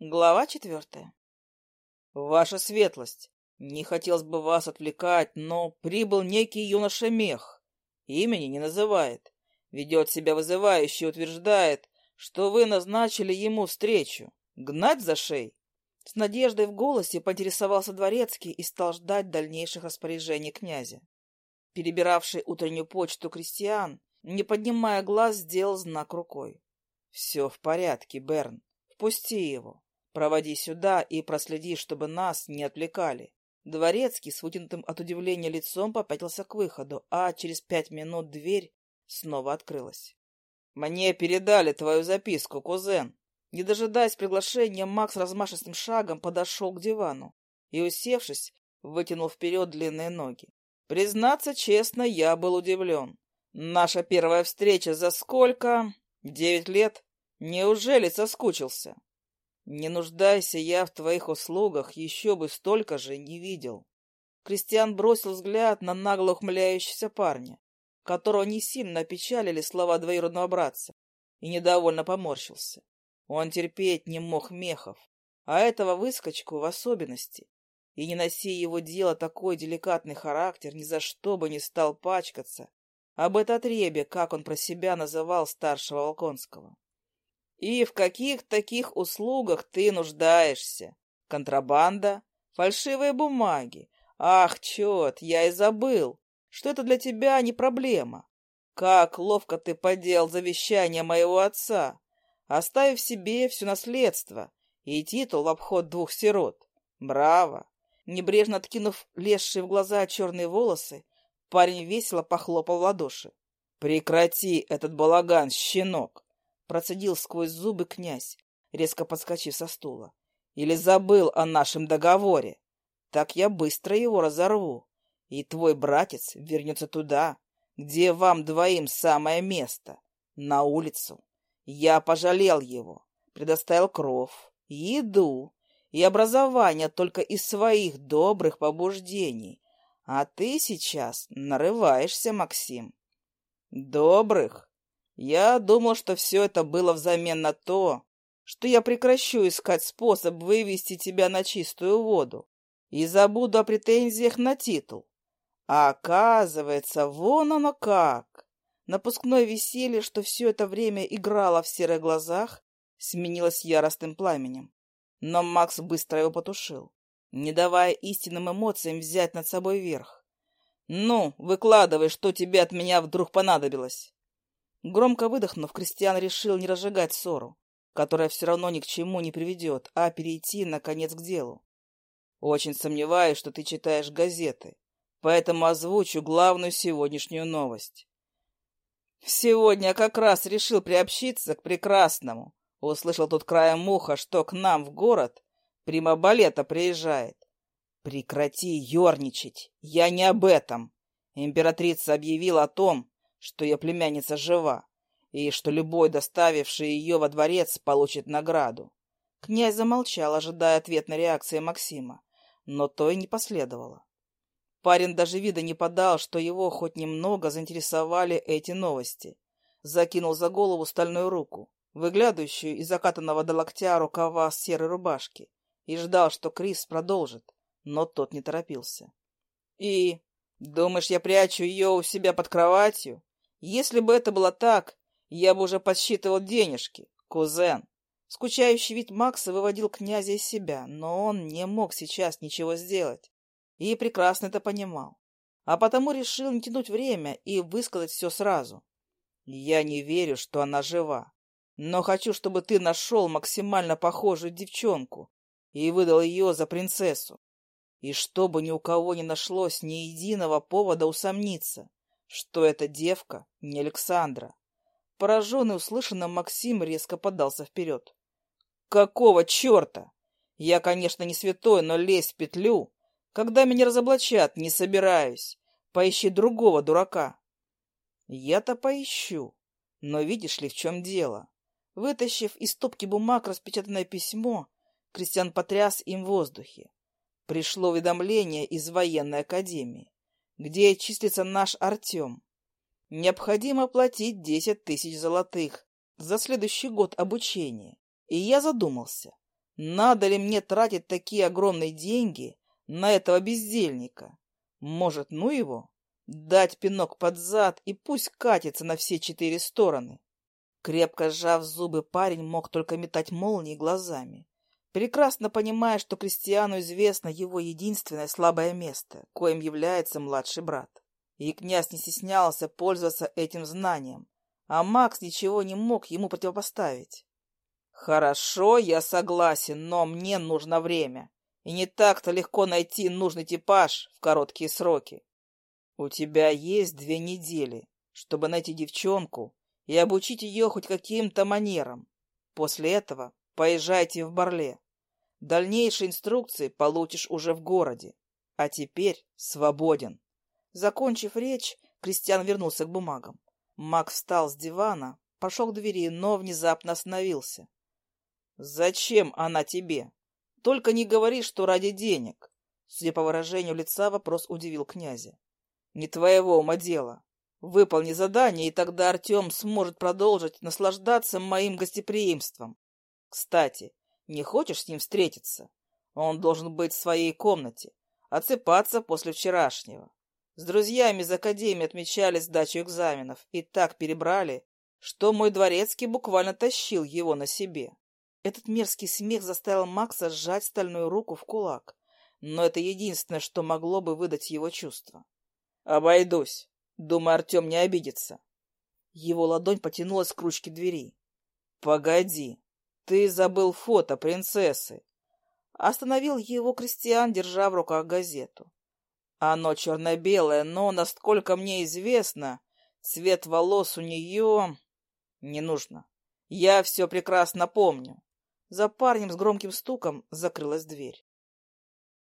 Глава четвертая. Ваша светлость, не хотелось бы вас отвлекать, но прибыл некий юноша Мех. Имени не называет. Ведет себя вызывающе и утверждает, что вы назначили ему встречу. Гнать за шеи? С надеждой в голосе поинтересовался дворецкий и стал ждать дальнейших распоряжений князя. Перебиравший утреннюю почту крестьян, не поднимая глаз, сделал знак рукой. — Все в порядке, Берн. Впусти его. Проводи сюда и проследи, чтобы нас не отвлекали. Дворецкий с вытянутым от удивления лицом попятился к выходу, а через пять минут дверь снова открылась. «Мне передали твою записку, кузен». Не дожидаясь приглашения, Макс размашистым шагом подошел к дивану и, усевшись, вытянул вперед длинные ноги. Признаться честно, я был удивлен. Наша первая встреча за сколько? Девять лет? Неужели соскучился? Не нуждайся я в твоих услугах, еще бы столько же не видел. Кристиан бросил взгляд на нагло ухмыляющегося парня, которого не сильно опечалили слова двоюродного братца, и недовольно поморщился. Он терпеть не мог мехов, а этого выскочку в особенности. И не носи его дело такой деликатный характер, ни за что бы не стал пачкаться. Об это отребе, как он про себя называл старшего Волконского. И в каких таких услугах ты нуждаешься? Контрабанда? Фальшивые бумаги? Ах, черт, я и забыл, что это для тебя не проблема. Как ловко ты подел завещание моего отца, оставив себе все наследство и титул в обход двух сирот. Браво! Небрежно откинув лезшие в глаза черные волосы, парень весело похлопал в ладоши. «Прекрати этот балаган, щенок! Процедил сквозь зубы князь, резко подскочив со стула. Или забыл о нашем договоре? Так я быстро его разорву, и твой братец вернется туда, где вам двоим самое место, на улицу. Я пожалел его, предоставил кров, еду и образование только из своих добрых побуждений. А ты сейчас нарываешься, Максим. Добрых? Я думал, что все это было взамен на то, что я прекращу искать способ вывести тебя на чистую воду и забуду о претензиях на титул. А оказывается, вон оно как. Напускное веселье, что все это время играло в серых глазах, сменилось яростным пламенем. Но Макс быстро его потушил, не давая истинным эмоциям взять над собой верх. «Ну, выкладывай, что тебе от меня вдруг понадобилось». Громко выдохнув, Кристиан решил не разжигать ссору, которая все равно ни к чему не приведет, а перейти, наконец, к делу. Очень сомневаюсь, что ты читаешь газеты, поэтому озвучу главную сегодняшнюю новость. Сегодня как раз решил приобщиться к прекрасному. Услышал тут краем уха, что к нам в город прима-балета приезжает. Прекрати ерничать, я не об этом. Императрица объявила о том, что ее племянница жива, и что любой, доставивший ее во дворец, получит награду. Князь замолчал, ожидая ответной реакции Максима, но то и не последовало. Парень даже вида не подал, что его хоть немного заинтересовали эти новости. Закинул за голову стальную руку, выглядывающую из закатанного до локтя рукава серой рубашки, и ждал, что Крис продолжит, но тот не торопился. «И? Думаешь, я прячу ее у себя под кроватью? Если бы это было так, я бы уже подсчитывал денежки, кузен. Скучающий вид Макса выводил князя из себя, но он не мог сейчас ничего сделать. И прекрасно это понимал. А потому решил не тянуть время и высказать все сразу. Я не верю, что она жива. Но хочу, чтобы ты нашел максимально похожую девчонку и выдал ее за принцессу. И чтобы ни у кого не нашлось ни единого повода усомниться что эта девка не Александра. Пораженный услышанным, Максим резко подался вперед. «Какого черта? Я, конечно, не святой, но лезть в петлю, когда меня разоблачат, не собираюсь. Поищи другого дурака». «Я-то поищу. Но видишь ли, в чем дело?» Вытащив из стопки бумаг распечатанное письмо, Кристиан потряс им в воздухе. Пришло уведомление из военной академии где числится наш Артем. Необходимо платить десять тысяч золотых за следующий год обучения. И я задумался, Надо ли мне тратить такие огромные деньги на этого бездельника? Может, ну его? Дать пинок под зад и пусть катится на все четыре стороны. Крепко сжав зубы, парень мог только метать молнии глазами, прекрасно понимая, что Кристиану известно его единственное слабое место, коим является младший брат. И князь не стеснялся пользоваться этим знанием, а Макс ничего не мог ему противопоставить. «Хорошо, я согласен, но мне нужно время, и не так-то легко найти нужный типаж в короткие сроки. У тебя есть две недели, чтобы найти девчонку и обучить ее хоть каким-то манерам. После этого поезжайте в Барле. Дальнейшие инструкции получишь уже в городе. А теперь свободен. Закончив речь, Кристиан вернулся к бумагам. Мак встал с дивана, пошел к двери, но внезапно остановился. «Зачем она тебе? Только не говори, что ради денег». Судя по выражению лица, вопрос удивил князя. «Не твоего ума дело. Выполни задание, и тогда Артем сможет продолжить наслаждаться моим гостеприимством. Кстати, не хочешь с ним встретиться? Он должен быть в своей комнате, отсыпаться после вчерашнего. С друзьями из академии отмечали сдачу экзаменов и так перебрали, что мой дворецкий буквально тащил его на себе. Этот мерзкий смех заставил Макса сжать стальную руку в кулак, но это единственное, что могло бы выдать его чувства. «Обойдусь. Думаю, Артем не обидится. Его ладонь потянулась к ручке двери. «Погоди, ты забыл фото принцессы!» Остановил его Кристиан, держа в руках газету. Оно черно-белое, но, насколько мне известно, цвет волос у нее... Не нужно. Я все прекрасно помню. За парнем с громким стуком закрылась дверь.